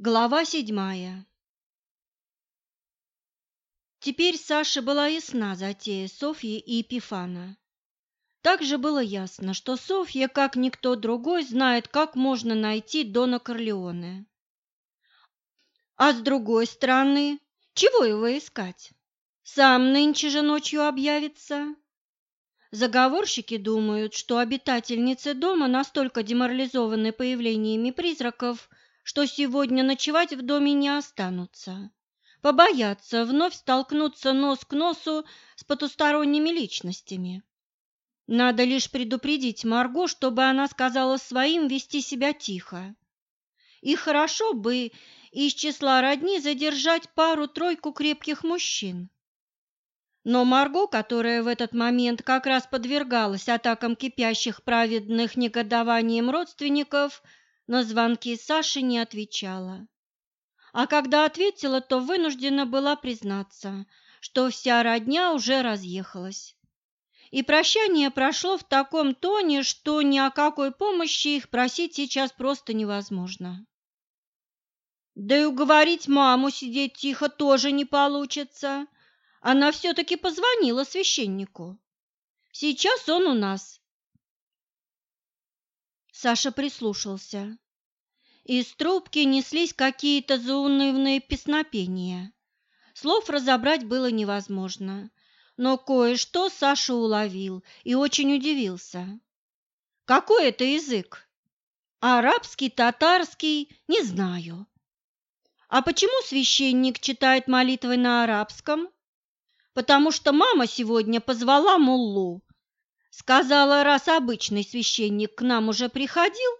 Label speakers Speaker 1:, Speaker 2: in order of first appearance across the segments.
Speaker 1: Глава седьмая Теперь Саше была ясна затея Софьи и Епифана. Также было ясно, что Софья, как никто другой, знает, как можно найти Дона Корлеоне. А с другой стороны, чего его искать? Сам нынче же ночью объявится. Заговорщики думают, что обитательницы дома настолько деморализованы появлениями призраков, что сегодня ночевать в доме не останутся. Побоятся вновь столкнуться нос к носу с потусторонними личностями. Надо лишь предупредить Марго, чтобы она сказала своим вести себя тихо. И хорошо бы из числа родни задержать пару-тройку крепких мужчин. Но Марго, которая в этот момент как раз подвергалась атакам кипящих праведных негодованием родственников, на звонки Саши не отвечала. А когда ответила, то вынуждена была признаться, что вся родня уже разъехалась. И прощание прошло в таком тоне, что ни о какой помощи их просить сейчас просто невозможно. Да и уговорить маму сидеть тихо тоже не получится. Она все-таки позвонила священнику. Сейчас он у нас, Саша прислушался. Из трубки неслись какие-то заунывные песнопения. Слов разобрать было невозможно, но кое-что Саша уловил и очень удивился. Какой это язык? Арабский, татарский, не знаю. А почему священник читает молитвы на арабском? Потому что мама сегодня позвала муллу, Сказала, раз обычный священник к нам уже приходил,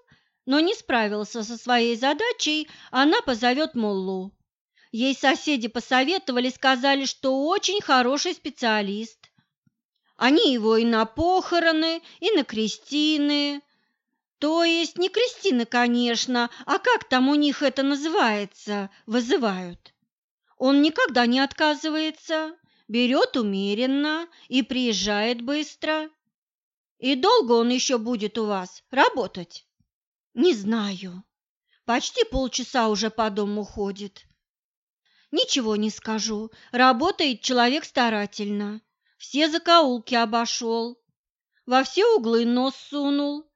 Speaker 1: но не справился со своей задачей, она позовет Моллу. Ей соседи посоветовали, сказали, что очень хороший специалист. Они его и на похороны, и на крестины. То есть не крестины, конечно, а как там у них это называется, вызывают. Он никогда не отказывается, берет умеренно и приезжает быстро. И долго он еще будет у вас работать? Не знаю. Почти полчаса уже по дому ходит. Ничего не скажу. Работает человек старательно. Все закоулки обошел. Во все углы нос сунул.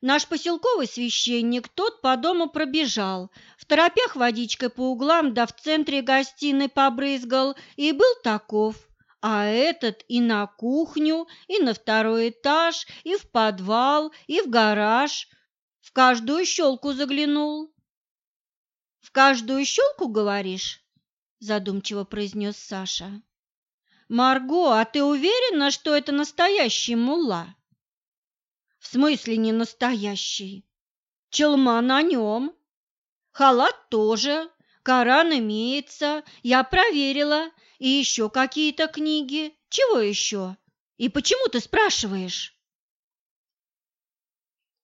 Speaker 1: Наш поселковый священник, тот по дому пробежал, в торопях водичкой по углам, да в центре гостиной побрызгал, и был таков а этот и на кухню, и на второй этаж, и в подвал, и в гараж, в каждую щелку заглянул. «В каждую щелку, говоришь?» – задумчиво произнес Саша. «Марго, а ты уверена, что это настоящий мулла?» «В смысле не настоящий? Челма на нем. Халат тоже, Коран имеется, я проверила, и еще какие-то книги. Чего еще? И почему ты спрашиваешь?»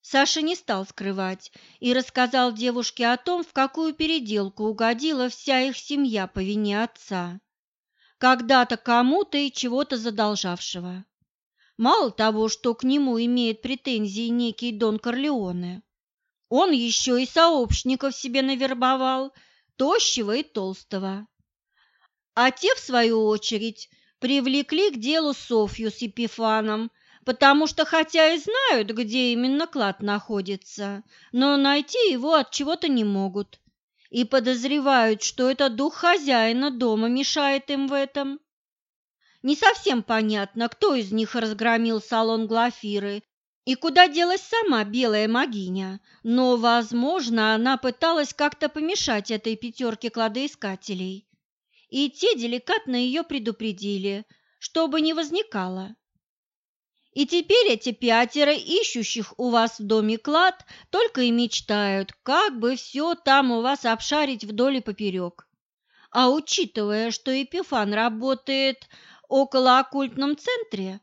Speaker 1: Саша не стал скрывать и рассказал девушке о том, в какую переделку угодила вся их семья по вине отца, когда-то кому-то и чего-то задолжавшего. Мало того, что к нему имеет претензии некий Дон Корлеоне, он еще и сообщников себе навербовал, тощего и толстого а те, в свою очередь, привлекли к делу Софью с Епифаном, потому что хотя и знают, где именно клад находится, но найти его от чего-то не могут и подозревают, что это дух хозяина дома мешает им в этом. Не совсем понятно, кто из них разгромил салон Глафиры и куда делась сама белая магиня, но, возможно, она пыталась как-то помешать этой пятерке кладоискателей и те деликатно ее предупредили, чтобы не возникало. И теперь эти пятеро ищущих у вас в доме клад только и мечтают, как бы все там у вас обшарить вдоль и поперек. А учитывая, что Епифан работает около оккультном центре,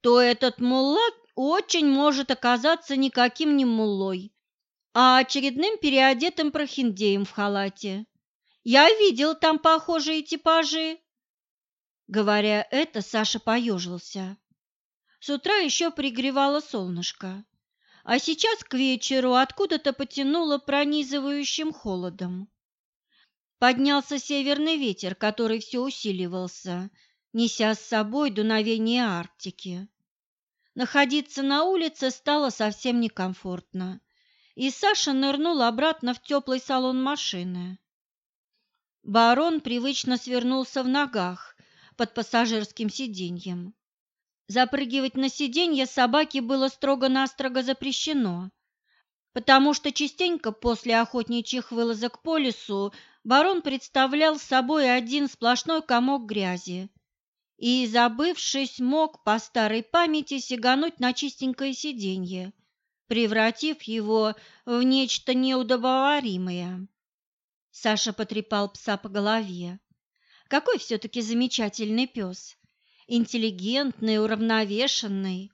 Speaker 1: то этот мулла очень может оказаться никаким не муллой, а очередным переодетым прохиндеем в халате. Я видел там похожие типажи. Говоря это, Саша поежился. С утра еще пригревало солнышко, а сейчас к вечеру откуда-то потянуло пронизывающим холодом. поднялся северный ветер, который все усиливался, неся с собой дуновение Арктики. Находиться на улице стало совсем некомфортно, и Саша нырнул обратно в теплый салон машины. Барон привычно свернулся в ногах под пассажирским сиденьем. Запрыгивать на сиденье собаке было строго-настрого запрещено, потому что частенько после охотничьих вылазок по лесу барон представлял собой один сплошной комок грязи и, забывшись, мог по старой памяти сигануть на чистенькое сиденье, превратив его в нечто неудобоваримое. Саша потрепал пса по голове. Какой все-таки замечательный пес! Интеллигентный, уравновешенный,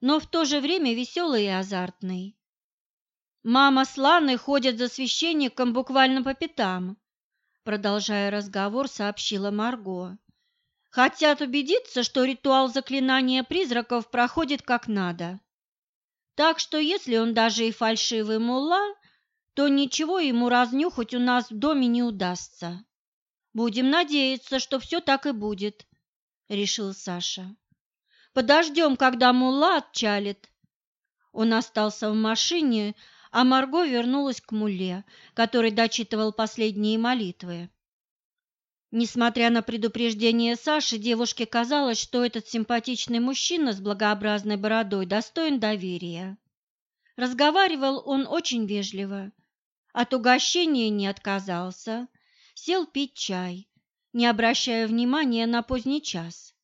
Speaker 1: но в то же время веселый и азартный. Мама с Ланой ходят за священником буквально по пятам, продолжая разговор, сообщила Марго. Хотят убедиться, что ритуал заклинания призраков проходит как надо. Так что если он даже и фальшивый мулла, то ничего ему разнюхать у нас в доме не удастся. Будем надеяться, что все так и будет, решил Саша. Подождем, когда мулла отчалит. Он остался в машине, а Марго вернулась к мулле, который дочитывал последние молитвы. Несмотря на предупреждение Саши, девушке казалось, что этот симпатичный мужчина с благообразной бородой достоин доверия. Разговаривал он очень вежливо, от угощения не отказался, сел пить чай, не обращая внимания на поздний час.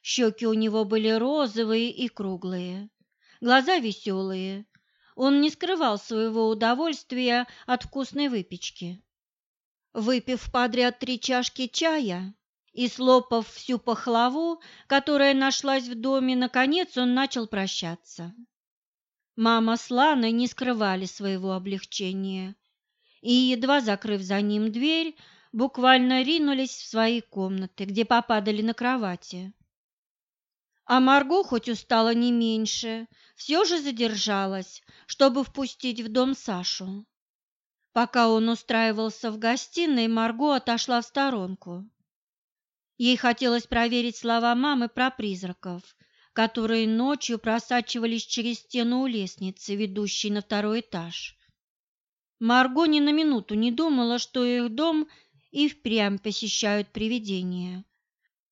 Speaker 1: Щеки у него были розовые и круглые, глаза веселые. Он не скрывал своего удовольствия от вкусной выпечки. Выпив подряд три чашки чая и слопав всю пахлаву, которая нашлась в доме, наконец он начал прощаться. Мама с Ланой не скрывали своего облегчения и, едва закрыв за ним дверь, буквально ринулись в свои комнаты, где попадали на кровати. А Марго, хоть устала не меньше, все же задержалась, чтобы впустить в дом Сашу. Пока он устраивался в гостиной, Марго отошла в сторонку. Ей хотелось проверить слова мамы про призраков, которые ночью просачивались через стену у лестницы, ведущей на второй этаж. Марго ни на минуту не думала, что их дом и впрямь посещают привидения.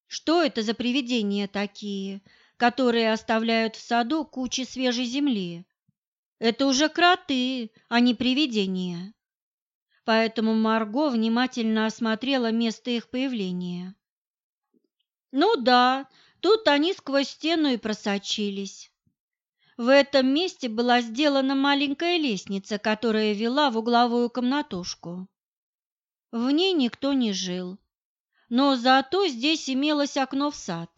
Speaker 1: Что это за привидения такие, которые оставляют в саду кучи свежей земли? Это уже кроты, а не привидения. Поэтому Марго внимательно осмотрела место их появления. Ну да, Тут они сквозь стену и просочились. В этом месте была сделана маленькая лестница, которая вела в угловую комнатушку. В ней никто не жил, но зато здесь имелось окно в сад.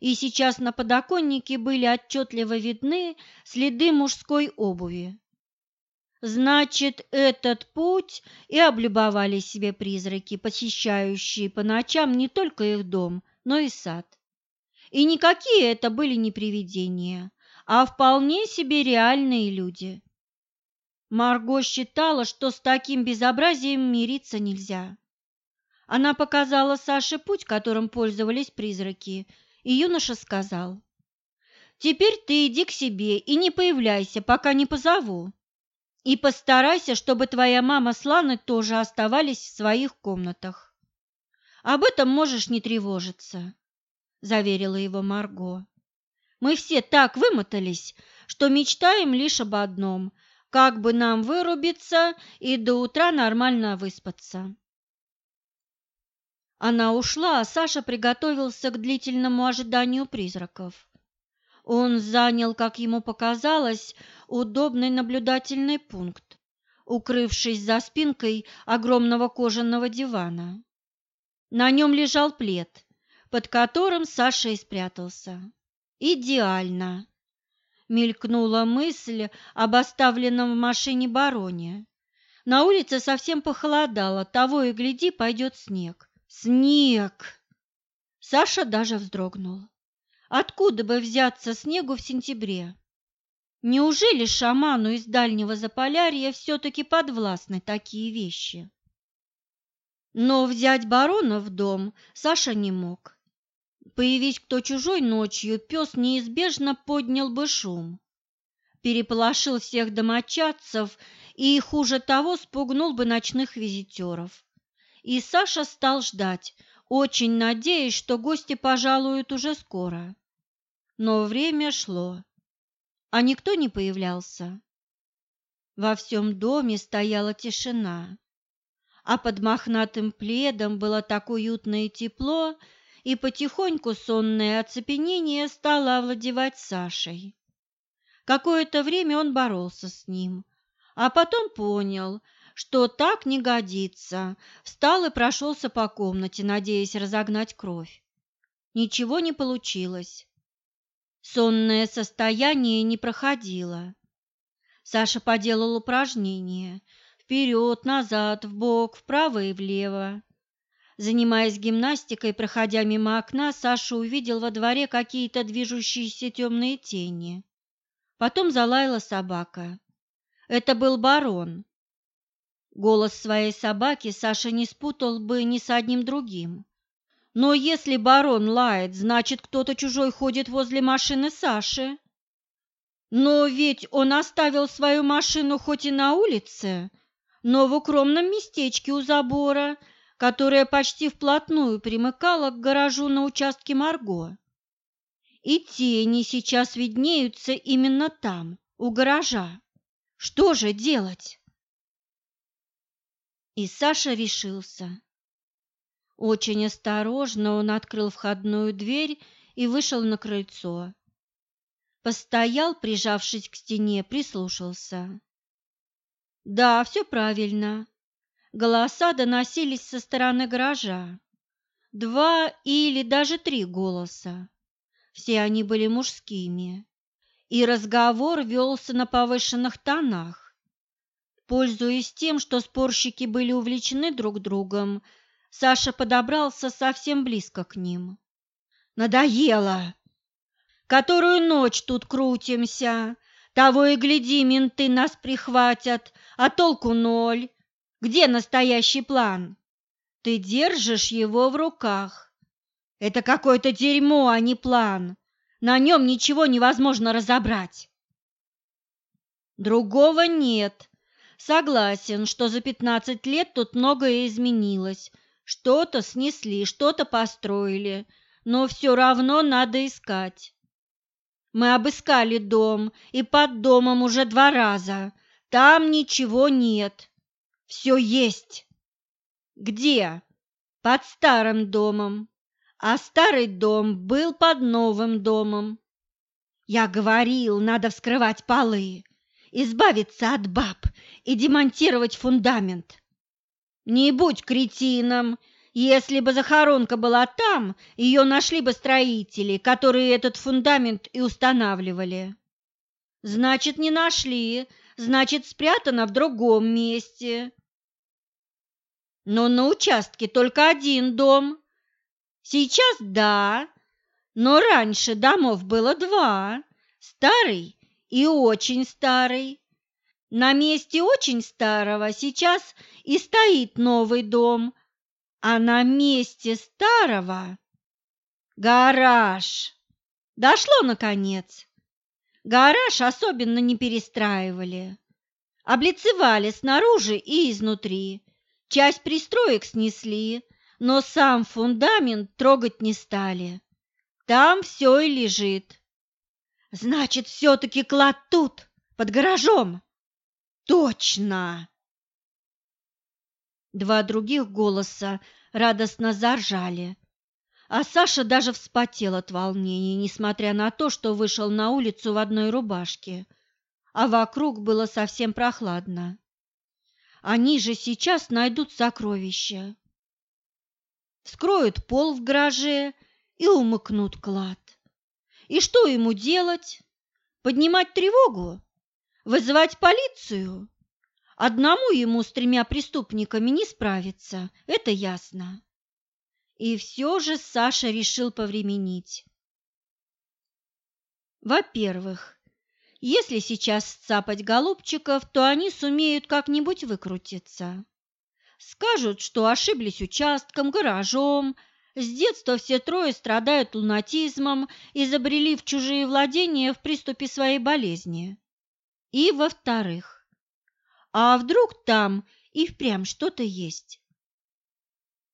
Speaker 1: И сейчас на подоконнике были отчетливо видны следы мужской обуви. Значит, этот путь и облюбовали себе призраки, посещающие по ночам не только их дом, но и сад. И никакие это были не привидения, а вполне себе реальные люди. Марго считала, что с таким безобразием мириться нельзя. Она показала Саше путь, которым пользовались призраки, и юноша сказал, «Теперь ты иди к себе и не появляйся, пока не позову. И постарайся, чтобы твоя мама с Ланой тоже оставались в своих комнатах. Об этом можешь не тревожиться заверила его Марго. Мы все так вымотались, что мечтаем лишь об одном – как бы нам вырубиться и до утра нормально выспаться. Она ушла, а Саша приготовился к длительному ожиданию призраков. Он занял, как ему показалось, удобный наблюдательный пункт, укрывшись за спинкой огромного кожаного дивана. На нем лежал плед, под которым Саша и спрятался. Идеально! Мелькнула мысль об оставленном в машине бароне. На улице совсем похолодало, того и гляди, пойдет снег. Снег! Саша даже вздрогнул. Откуда бы взяться снегу в сентябре? Неужели шаману из дальнего Заполярья все-таки подвластны такие вещи? Но взять барона в дом Саша не мог. Появись кто чужой ночью, пес неизбежно поднял бы шум. Переполошил всех домочадцев и, хуже того, спугнул бы ночных визитеров. И Саша стал ждать, очень надеясь, что гости пожалуют уже скоро. Но время шло, а никто не появлялся. Во всем доме стояла тишина, а под мохнатым пледом было так уютно и тепло, и потихоньку сонное оцепенение стало овладевать Сашей. Какое-то время он боролся с ним, а потом понял, что так не годится, встал и прошелся по комнате, надеясь разогнать кровь. Ничего не получилось. Сонное состояние не проходило. Саша поделал упражнения вперед, назад, вбок, вправо и влево. Занимаясь гимнастикой, проходя мимо окна, Саша увидел во дворе какие-то движущиеся темные тени. Потом залаяла собака. Это был барон. Голос своей собаки Саша не спутал бы ни с одним другим. Но если барон лает, значит, кто-то чужой ходит возле машины Саши. Но ведь он оставил свою машину хоть и на улице, но в укромном местечке у забора, которое почти вплотную примыкало к гаражу на участке Марго. И тени сейчас виднеются именно там, у гаража. Что же делать? И Саша решился. Очень осторожно он открыл входную дверь и вышел на крыльцо. Постоял, прижавшись к стене, прислушался. Да, все правильно. Голоса доносились со стороны гаража. Два или даже три голоса. Все они были мужскими. И разговор велся на повышенных тонах. Пользуясь тем, что спорщики были увлечены друг другом, Саша подобрался совсем близко к ним. «Надоело!» Которую ночь тут крутимся, того и гляди, менты нас прихватят, а толку ноль. Где настоящий план? Ты держишь его в руках. Это какое-то дерьмо, а не план. На нем ничего невозможно разобрать. Другого нет. Согласен, что за пятнадцать лет тут многое изменилось. Что-то снесли, что-то построили, но все равно надо искать. Мы обыскали дом и под домом уже два раза. Там ничего нет. Все есть. Где? Под старым домом. А старый дом был под новым домом. Я говорил, надо вскрывать полы, избавиться от баб и демонтировать фундамент. Не будь кретином если бы захоронка была там, ее нашли бы строители, которые этот фундамент и устанавливали. Значит, не нашли, значит, спрятано в другом месте. Но на участке только один дом. Сейчас да, но раньше домов было два, старый и очень старый. На месте очень старого сейчас и стоит новый дом – а на месте старого гараж. Дошло наконец. Гараж особенно не перестраивали. Облицевали снаружи и изнутри. Часть пристроек снесли, но сам фундамент трогать не стали. Там все и лежит. Значит, все-таки клад тут, под гаражом. Точно! Два других голоса радостно заржали. А Саша даже вспотел от волнения, несмотря на то, что вышел на улицу в одной рубашке, а вокруг было совсем прохладно. Они же сейчас найдут сокровища. Вскроют пол в гараже и умыкнут клад. И что ему делать? Поднимать тревогу? Вызывать полицию? Одному ему с тремя преступниками не справиться, это ясно. И все же Саша решил повременить. Во-первых, если сейчас сцапать голубчиков, то они сумеют как-нибудь выкрутиться. Скажут, что ошиблись участком, гаражом. С детства все трое страдают лунатизмом и забрели в чужие владения в приступе своей болезни. И во-вторых, а вдруг там и впрямь что-то есть?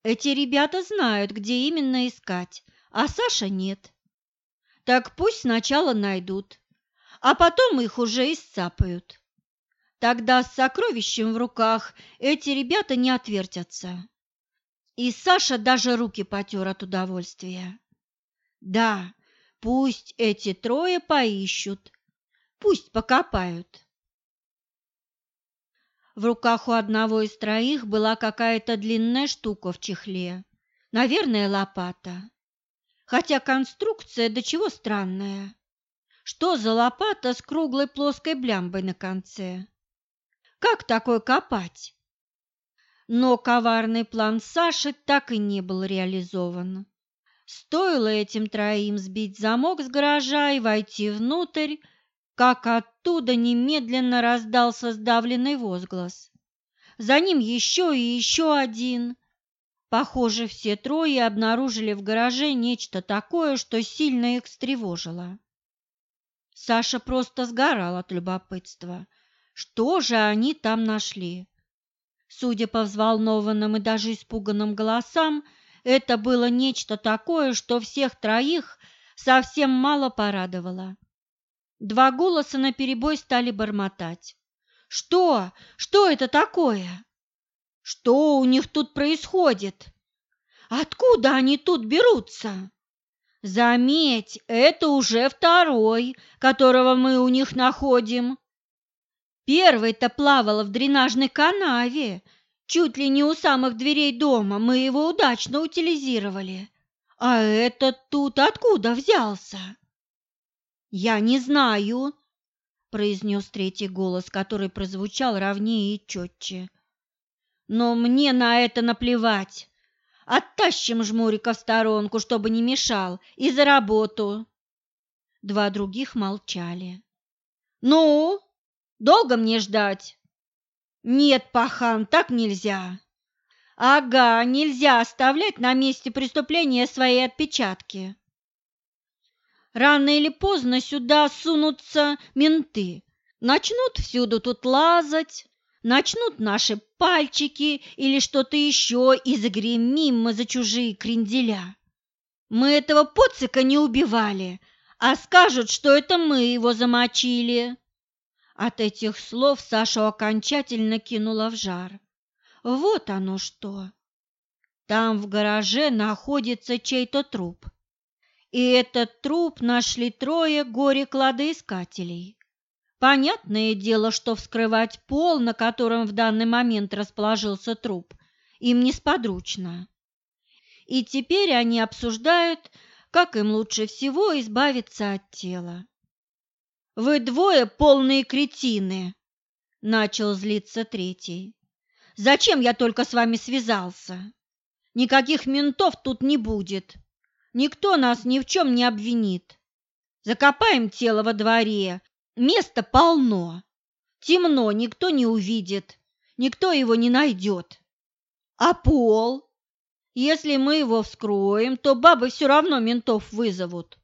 Speaker 1: Эти ребята знают, где именно искать, а Саша нет. Так пусть сначала найдут, а потом их уже исцапают. Тогда с сокровищем в руках эти ребята не отвертятся. И Саша даже руки потер от удовольствия. Да, пусть эти трое поищут, пусть покопают. В руках у одного из троих была какая-то длинная штука в чехле, наверное, лопата. Хотя конструкция до чего странная. Что за лопата с круглой плоской блямбой на конце? Как такое копать? Но коварный план Саши так и не был реализован. Стоило этим троим сбить замок с гаража и войти внутрь, как оттуда немедленно раздался сдавленный возглас. За ним еще и еще один. Похоже, все трое обнаружили в гараже нечто такое, что сильно их встревожило. Саша просто сгорал от любопытства. Что же они там нашли? Судя по взволнованным и даже испуганным голосам, это было нечто такое, что всех троих совсем мало порадовало. Два голоса наперебой стали бормотать. «Что? Что это такое? Что у них тут происходит? Откуда они тут берутся?» «Заметь, это уже второй, которого мы у них находим. Первый-то плавал в дренажной канаве, чуть ли не у самых дверей дома, мы его удачно утилизировали. А этот тут откуда взялся? Я не знаю, произнес третий голос, который прозвучал ровнее и четче. Но мне на это наплевать. Оттащим жмурика в сторонку, чтобы не мешал, и за работу. Два других молчали. Ну, Долго мне ждать? Нет, пахан, так нельзя. Ага, нельзя оставлять на месте преступления свои отпечатки. Рано или поздно сюда сунутся менты, начнут всюду тут лазать, начнут наши пальчики или что-то еще и загремим мы за чужие кренделя. Мы этого поцика не убивали, а скажут, что это мы его замочили. От этих слов Сашу окончательно кинула в жар. Вот оно что! Там в гараже находится чей-то труп. И этот труп нашли трое горе-кладоискателей. Понятное дело, что вскрывать пол, на котором в данный момент расположился труп, им несподручно. И теперь они обсуждают, как им лучше всего избавиться от тела. Вы двое полные кретины, начал злиться третий. Зачем я только с вами связался? Никаких ментов тут не будет. Никто нас ни в чем не обвинит. Закопаем тело во дворе. Места полно. Темно, никто не увидит. Никто его не найдет. А пол? Если мы его вскроем, то бабы все равно ментов вызовут.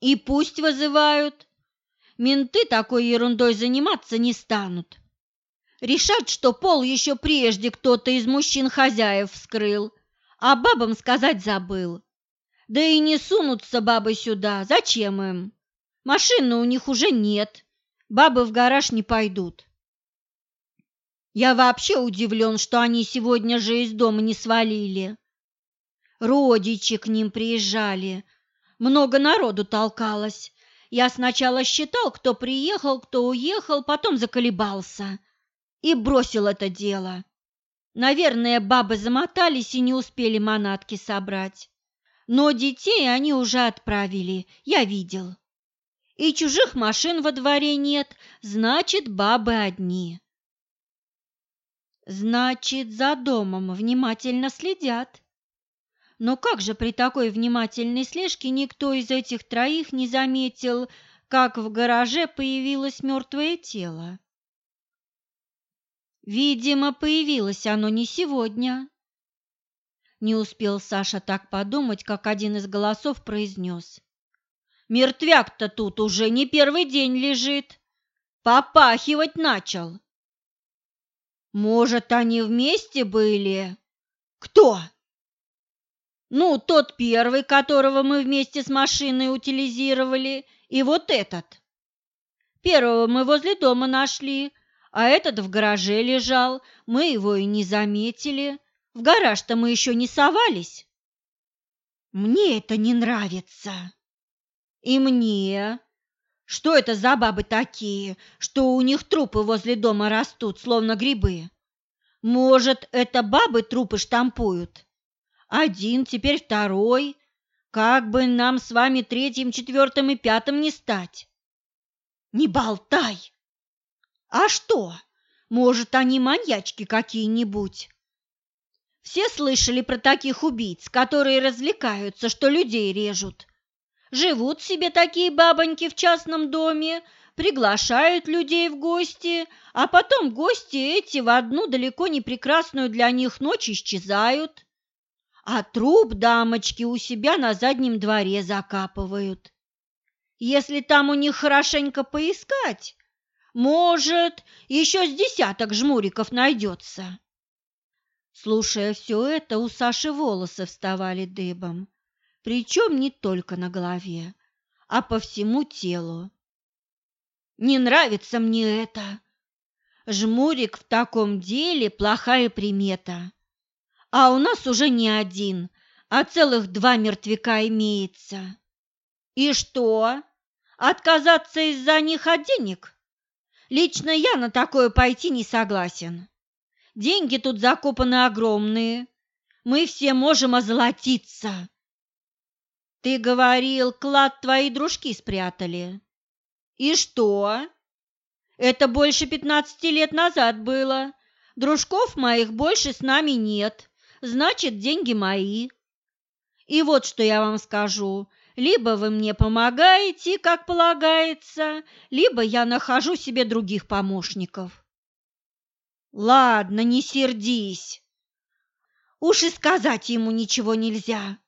Speaker 1: И пусть вызывают. Менты такой ерундой заниматься не станут. Решат, что пол еще прежде кто-то из мужчин-хозяев вскрыл, а бабам сказать забыл. Да и не сунутся бабы сюда, зачем им? Машины у них уже нет, бабы в гараж не пойдут. Я вообще удивлен, что они сегодня же из дома не свалили. Родичи к ним приезжали, много народу толкалось. Я сначала считал, кто приехал, кто уехал, потом заколебался и бросил это дело. Наверное, бабы замотались и не успели манатки собрать. Но детей они уже отправили, я видел. И чужих машин во дворе нет, значит, бабы одни. Значит, за домом внимательно следят. Но как же при такой внимательной слежке никто из этих троих не заметил, как в гараже появилось мертвое тело? Видимо, появилось оно не сегодня. Не успел Саша так подумать, как один из голосов произнес. «Мертвяк-то тут уже не первый день лежит. Попахивать начал». «Может, они вместе были?» «Кто?» «Ну, тот первый, которого мы вместе с машиной утилизировали, и вот этот. Первого мы возле дома нашли, а этот в гараже лежал, мы его и не заметили. В гараж-то мы еще не совались. Мне это не нравится. И мне. Что это за бабы такие, что у них трупы возле дома растут, словно грибы? Может, это бабы трупы штампуют? Один, теперь второй. Как бы нам с вами третьим, четвертым и пятым не стать? Не болтай! А что? Может, они маньячки какие-нибудь? Все слышали про таких убийц, которые развлекаются, что людей режут. Живут себе такие бабоньки в частном доме, приглашают людей в гости, а потом гости эти в одну далеко не прекрасную для них ночь исчезают. А труп дамочки у себя на заднем дворе закапывают. Если там у них хорошенько поискать, может, еще с десяток жмуриков найдется. Слушая все это, у Саши волосы вставали дыбом, причем не только на голове, а по всему телу. «Не нравится мне это. Жмурик в таком деле плохая примета. А у нас уже не один, а целых два мертвяка имеется. И что, отказаться из-за них от денег? Лично я на такое пойти не согласен». Деньги тут закопаны огромные. Мы все можем озолотиться. Ты говорил, клад твои дружки спрятали. И что? Это больше пятнадцати лет назад было. Дружков моих больше с нами нет. Значит, деньги мои. И вот что я вам скажу. Либо вы мне помогаете, как полагается, либо я нахожу себе других помощников. Ладно, не сердись. Уж и сказать ему ничего нельзя.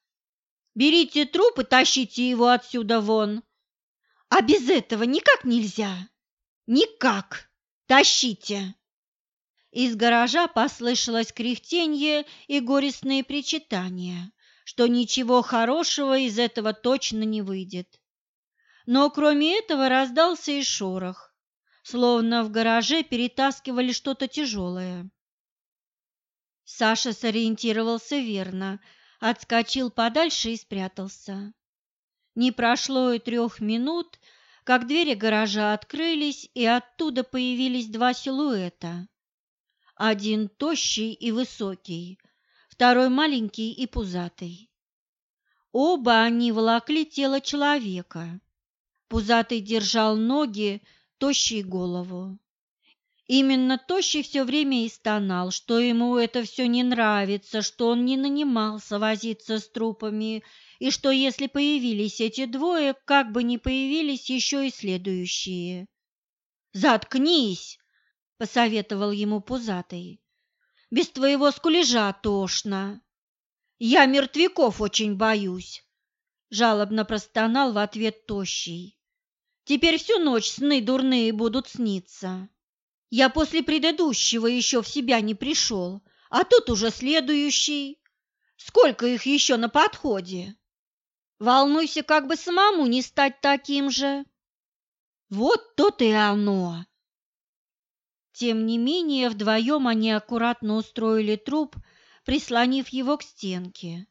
Speaker 1: Берите труп и тащите его отсюда вон. А без этого никак нельзя. Никак. Тащите. Из гаража послышалось кряхтенье и горестные причитания, что ничего хорошего из этого точно не выйдет. Но кроме этого раздался и шорох словно в гараже перетаскивали что-то тяжелое. Саша сориентировался верно, отскочил подальше и спрятался. Не прошло и трех минут, как двери гаража открылись, и оттуда появились два силуэта. Один тощий и высокий, второй маленький и пузатый. Оба они волокли тело человека. Пузатый держал ноги, Тощий голову. Именно Тощий все время и стонал, что ему это все не нравится, что он не нанимался возиться с трупами, и что если появились эти двое, как бы не появились еще и следующие. «Заткнись!» – посоветовал ему пузатый. «Без твоего скулежа тошно. Я мертвяков очень боюсь!» – жалобно простонал в ответ Тощий. Теперь всю ночь сны дурные будут сниться. Я после предыдущего еще в себя не пришел, а тут уже следующий. Сколько их еще на подходе? Волнуйся, как бы самому не стать таким же. Вот то-то и оно. Тем не менее, вдвоем они аккуратно устроили труп, прислонив его к стенке,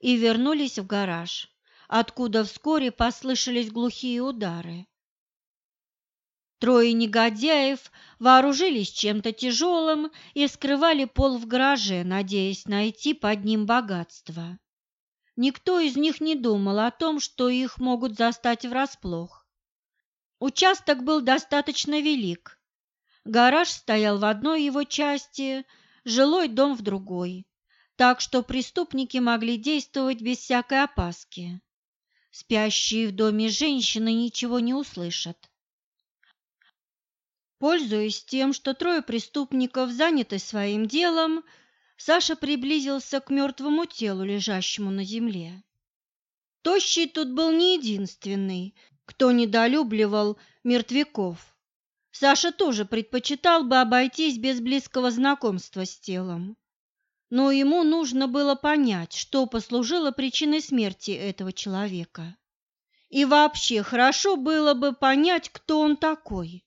Speaker 1: и вернулись в гараж, откуда вскоре послышались глухие удары. Трое негодяев вооружились чем-то тяжелым и скрывали пол в гараже, надеясь найти под ним богатство. Никто из них не думал о том, что их могут застать врасплох. Участок был достаточно велик. Гараж стоял в одной его части, жилой дом в другой, так что преступники могли действовать без всякой опаски. Спящие в доме женщины ничего не услышат. Пользуясь тем, что трое преступников заняты своим делом, Саша приблизился к мертвому телу, лежащему на земле. Тощий тут был не единственный, кто недолюбливал мертвяков. Саша тоже предпочитал бы обойтись без близкого знакомства с телом. Но ему нужно было понять, что послужило причиной смерти этого человека. И вообще хорошо было бы понять, кто он такой.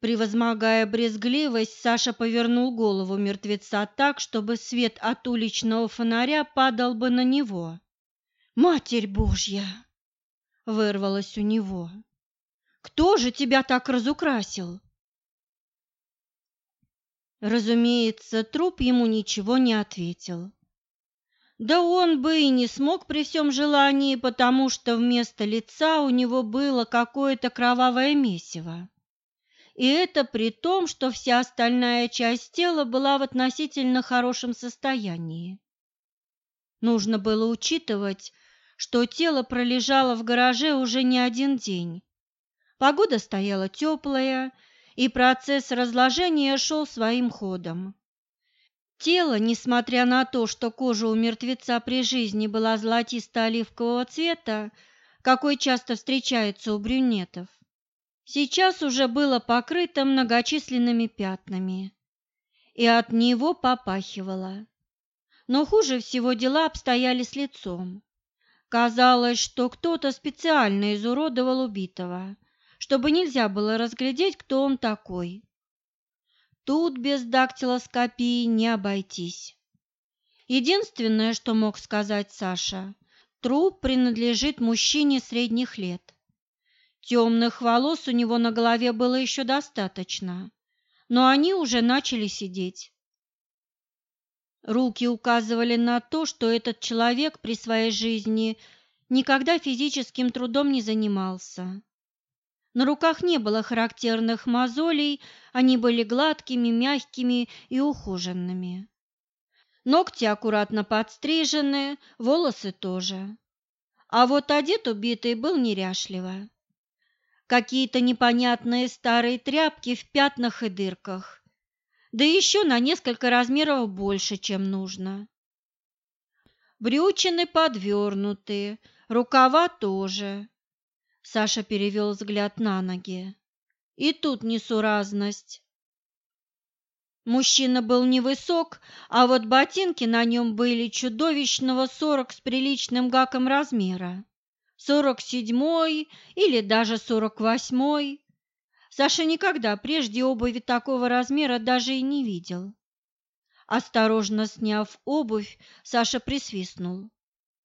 Speaker 1: Превозмогая брезгливость, Саша повернул голову мертвеца так, чтобы свет от уличного фонаря падал бы на него. «Матерь Божья!» — вырвалось у него. «Кто же тебя так разукрасил?» Разумеется, труп ему ничего не ответил. Да он бы и не смог при всем желании, потому что вместо лица у него было какое-то кровавое месиво и это при том, что вся остальная часть тела была в относительно хорошем состоянии. Нужно было учитывать, что тело пролежало в гараже уже не один день. Погода стояла теплая, и процесс разложения шел своим ходом. Тело, несмотря на то, что кожа у мертвеца при жизни была золотисто-оливкового цвета, какой часто встречается у брюнетов, сейчас уже было покрыто многочисленными пятнами, и от него попахивало. Но хуже всего дела обстояли с лицом. Казалось, что кто-то специально изуродовал убитого, чтобы нельзя было разглядеть, кто он такой. Тут без дактилоскопии не обойтись. Единственное, что мог сказать Саша, труп принадлежит мужчине средних лет. Темных волос у него на голове было еще достаточно, но они уже начали сидеть. Руки указывали на то, что этот человек при своей жизни никогда физическим трудом не занимался. На руках не было характерных мозолей, они были гладкими, мягкими и ухоженными. Ногти аккуратно подстрижены, волосы тоже. А вот одет убитый был неряшливо какие-то непонятные старые тряпки в пятнах и дырках, да еще на несколько размеров больше, чем нужно. Брючины подвернуты, рукава тоже. Саша перевел взгляд на ноги. И тут несуразность. Мужчина был невысок, а вот ботинки на нем были чудовищного сорок с приличным гаком размера сорок седьмой или даже сорок восьмой. Саша никогда прежде обуви такого размера даже и не видел. Осторожно сняв обувь, Саша присвистнул.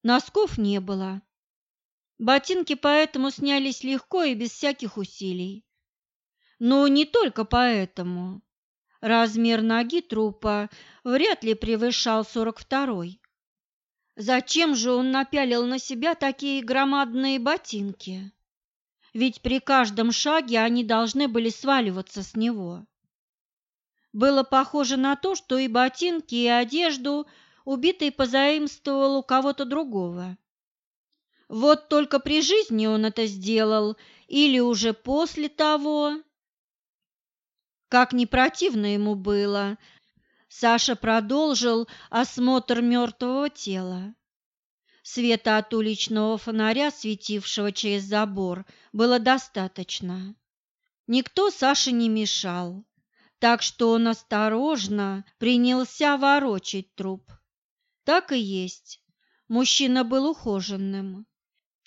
Speaker 1: Носков не было. Ботинки поэтому снялись легко и без всяких усилий. Но не только поэтому. Размер ноги трупа вряд ли превышал сорок второй. Зачем же он напялил на себя такие громадные ботинки? Ведь при каждом шаге они должны были сваливаться с него. Было похоже на то, что и ботинки, и одежду убитый позаимствовал у кого-то другого. Вот только при жизни он это сделал или уже после того. Как не противно ему было, Саша продолжил осмотр мертвого тела. Света от уличного фонаря, светившего через забор, было достаточно. Никто Саше не мешал, так что он осторожно принялся ворочать труп. Так и есть. Мужчина был ухоженным.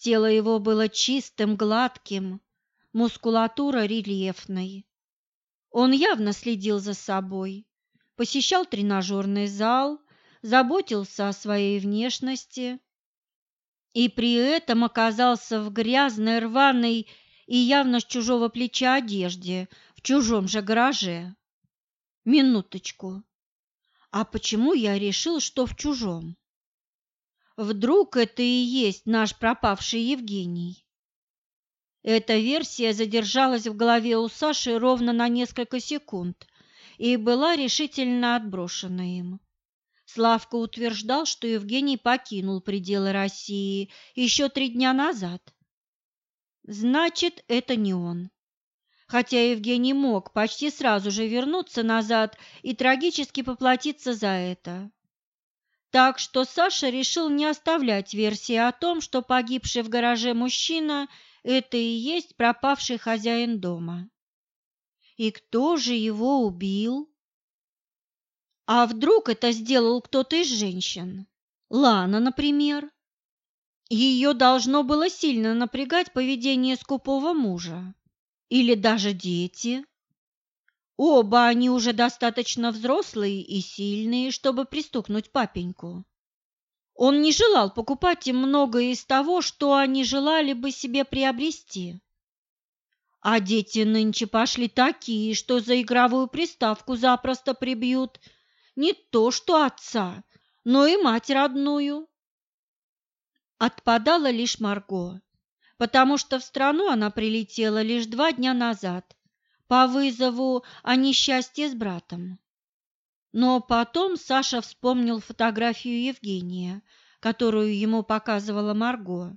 Speaker 1: Тело его было чистым, гладким, мускулатура рельефной. Он явно следил за собой посещал тренажерный зал, заботился о своей внешности и при этом оказался в грязной, рваной и явно с чужого плеча одежде в чужом же гараже. Минуточку. А почему я решил, что в чужом? Вдруг это и есть наш пропавший Евгений? Эта версия задержалась в голове у Саши ровно на несколько секунд, и была решительно отброшена им. Славка утверждал, что Евгений покинул пределы России еще три дня назад. Значит, это не он. хотя Евгений мог почти сразу же вернуться назад и трагически поплатиться за это. Так что Саша решил не оставлять версии о том, что погибший в гараже мужчина – это и есть пропавший хозяин дома. И кто же его убил? А вдруг это сделал кто-то из женщин? Лана, например? Ее должно было сильно напрягать поведение скупого мужа. Или даже дети. Оба они уже достаточно взрослые и сильные, чтобы пристукнуть папеньку. Он не желал покупать им многое из того, что они желали бы себе приобрести. А дети нынче пошли такие, что за игровую приставку запросто прибьют не то что отца, но и мать родную. Отпадала лишь Марго, потому что в страну она прилетела лишь два дня назад по вызову о несчастье с братом. Но потом Саша вспомнил фотографию Евгения, которую ему показывала Марго.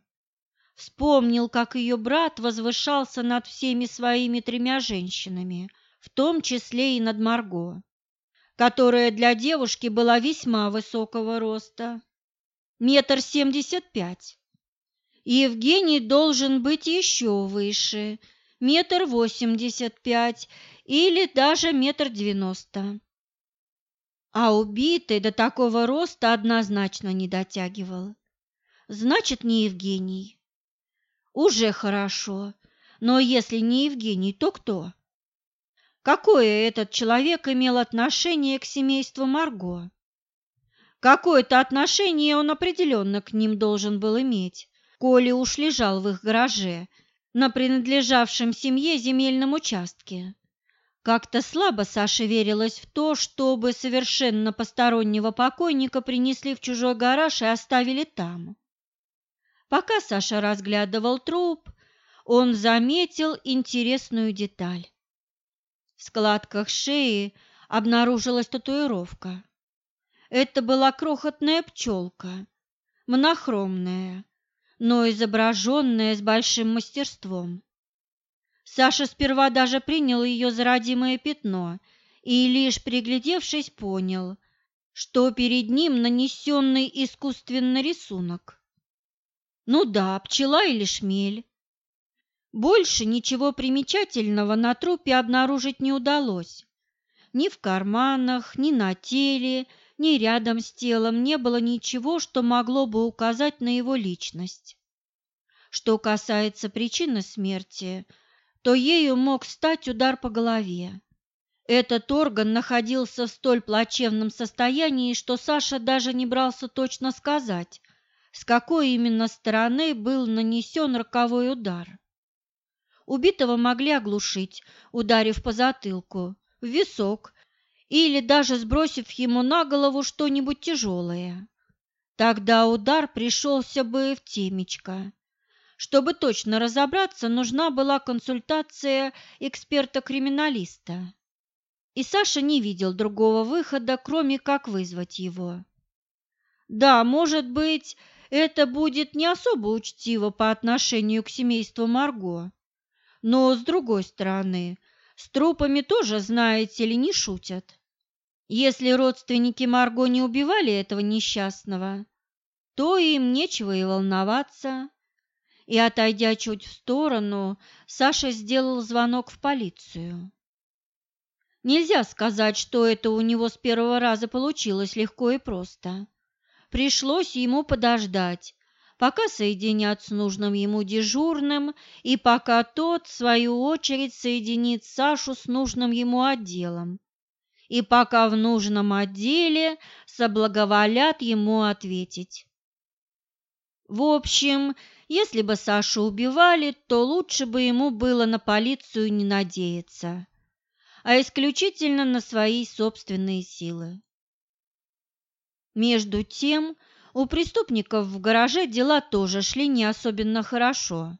Speaker 1: Вспомнил, как ее брат возвышался над всеми своими тремя женщинами, в том числе и над Марго, которая для девушки была весьма высокого роста, метр семьдесят пять. Евгений должен быть еще выше, метр восемьдесят пять или даже метр девяносто. А убитый до такого роста однозначно не дотягивал. Значит, не Евгений. Уже хорошо, но если не Евгений, то кто? Какое этот человек имел отношение к семейству Марго? Какое-то отношение он определенно к ним должен был иметь, коли уж лежал в их гараже, на принадлежавшем семье земельном участке. Как-то слабо Саше верилось в то, чтобы совершенно постороннего покойника принесли в чужой гараж и оставили там. Пока Саша разглядывал труп, он заметил интересную деталь. В складках шеи обнаружилась татуировка. Это была крохотная пчелка, монохромная, но изображенная с большим мастерством. Саша сперва даже принял ее за родимое пятно и, лишь приглядевшись, понял, что перед ним нанесенный искусственный рисунок. Ну да, пчела или шмель. Больше ничего примечательного на трупе обнаружить не удалось. Ни в карманах, ни на теле, ни рядом с телом не было ничего, что могло бы указать на его личность. Что касается причины смерти, то ею мог стать удар по голове. Этот орган находился в столь плачевном состоянии, что Саша даже не брался точно сказать, с какой именно стороны был нанесен роковой удар. Убитого могли оглушить, ударив по затылку, в висок или даже сбросив ему на голову что-нибудь тяжелое. Тогда удар пришелся бы в темечко. Чтобы точно разобраться, нужна была консультация эксперта-криминалиста. И Саша не видел другого выхода, кроме как вызвать его. Да, может быть, это будет не особо учтиво по отношению к семейству Марго, но, с другой стороны, с трупами тоже, знаете ли, не шутят. Если родственники Марго не убивали этого несчастного, то им нечего и волноваться. И, отойдя чуть в сторону, Саша сделал звонок в полицию. Нельзя сказать, что это у него с первого раза получилось легко и просто. Пришлось ему подождать, пока соединят с нужным ему дежурным и пока тот, в свою очередь, соединит Сашу с нужным ему отделом и пока в нужном отделе соблаговолят ему ответить. В общем, если бы Сашу убивали, то лучше бы ему было на полицию не надеяться, а исключительно на свои собственные силы. Между тем, у преступников в гараже дела тоже шли не особенно хорошо.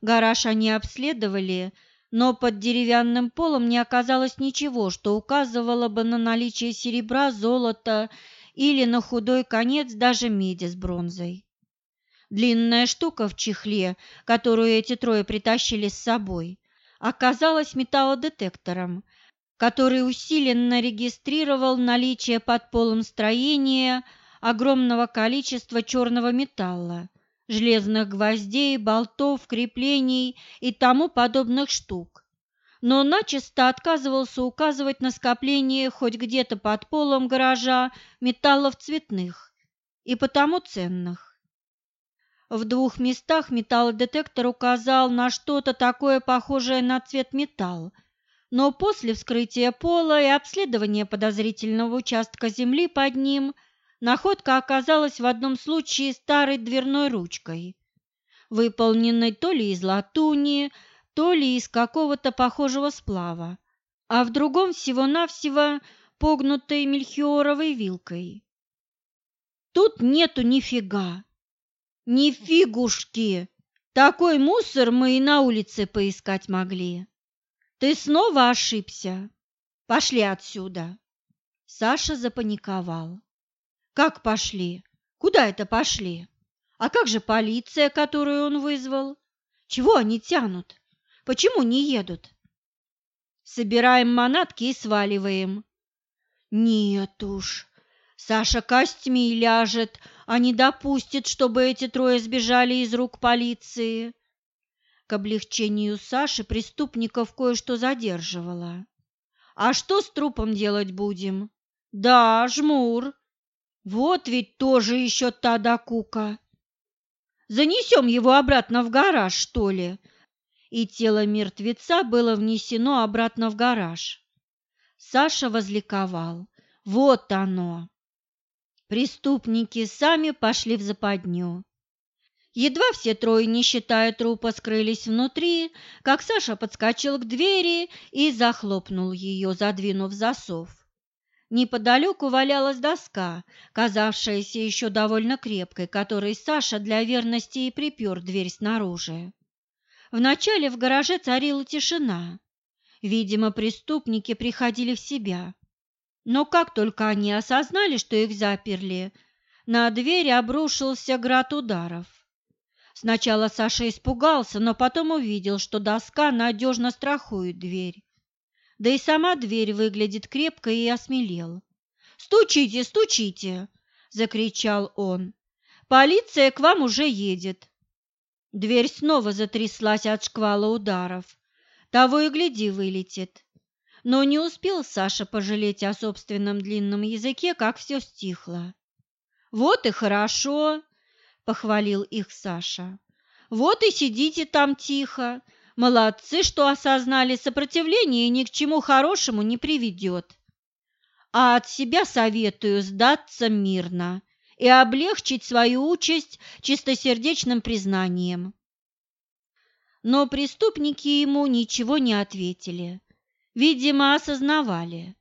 Speaker 1: Гараж они обследовали но под деревянным полом не оказалось ничего, что указывало бы на наличие серебра, золота или на худой конец даже меди с бронзой. Длинная штука в чехле, которую эти трое притащили с собой, оказалась металлодетектором, который усиленно регистрировал наличие под полом строения огромного количества черного металла, железных гвоздей, болтов, креплений и тому подобных штук, но начисто отказывался указывать на скопление хоть где-то под полом гаража металлов цветных и потому ценных. В двух местах металлодетектор указал на что-то такое похожее на цвет металл, но после вскрытия пола и обследования подозрительного участка земли под ним находка оказалась в одном случае старой дверной ручкой, выполненной то ли из латуни, то ли из какого-то похожего сплава, а в другом всего-навсего погнутой мельхиоровой вилкой. Тут нету нифига, ни фигушки. Такой мусор мы и на улице поискать могли. Ты снова ошибся. Пошли отсюда. Саша запаниковал. Как пошли? Куда это пошли? А как же полиция, которую он вызвал? Чего они тянут? Почему не едут? Собираем манатки и сваливаем. Нет уж, Саша костьми ляжет, а не допустит, чтобы эти трое сбежали из рук полиции. К облегчению Саши преступников кое-что задерживало. А что с трупом делать будем? Да, жмур. Вот ведь тоже еще та докука. Занесем его обратно в гараж, что ли? и тело мертвеца было внесено обратно в гараж. Саша возликовал. Вот оно! Преступники сами пошли в западню. Едва все трое, не считая трупа, скрылись внутри, как Саша подскочил к двери и захлопнул ее, задвинув засов. Неподалеку валялась доска, казавшаяся еще довольно крепкой, которой Саша для верности и припер дверь снаружи. Вначале в гараже царила тишина. Видимо, преступники приходили в себя. Но как только они осознали, что их заперли, на дверь обрушился град ударов. Сначала Саша испугался, но потом увидел, что доска надежно страхует дверь. Да и сама дверь выглядит крепко и осмелел. «Стучите, стучите!» – закричал он. «Полиция к вам уже едет. Дверь снова затряслась от шквала ударов. Того и гляди, вылетит. Но не успел Саша пожалеть о собственном длинном языке, как все стихло. «Вот и хорошо!» – похвалил их Саша. «Вот и сидите там тихо. Молодцы, что осознали сопротивление ни к чему хорошему не приведет. А от себя советую сдаться мирно и облегчить свою участь чистосердечным признанием. Но преступники ему ничего не ответили. Видимо, осознавали.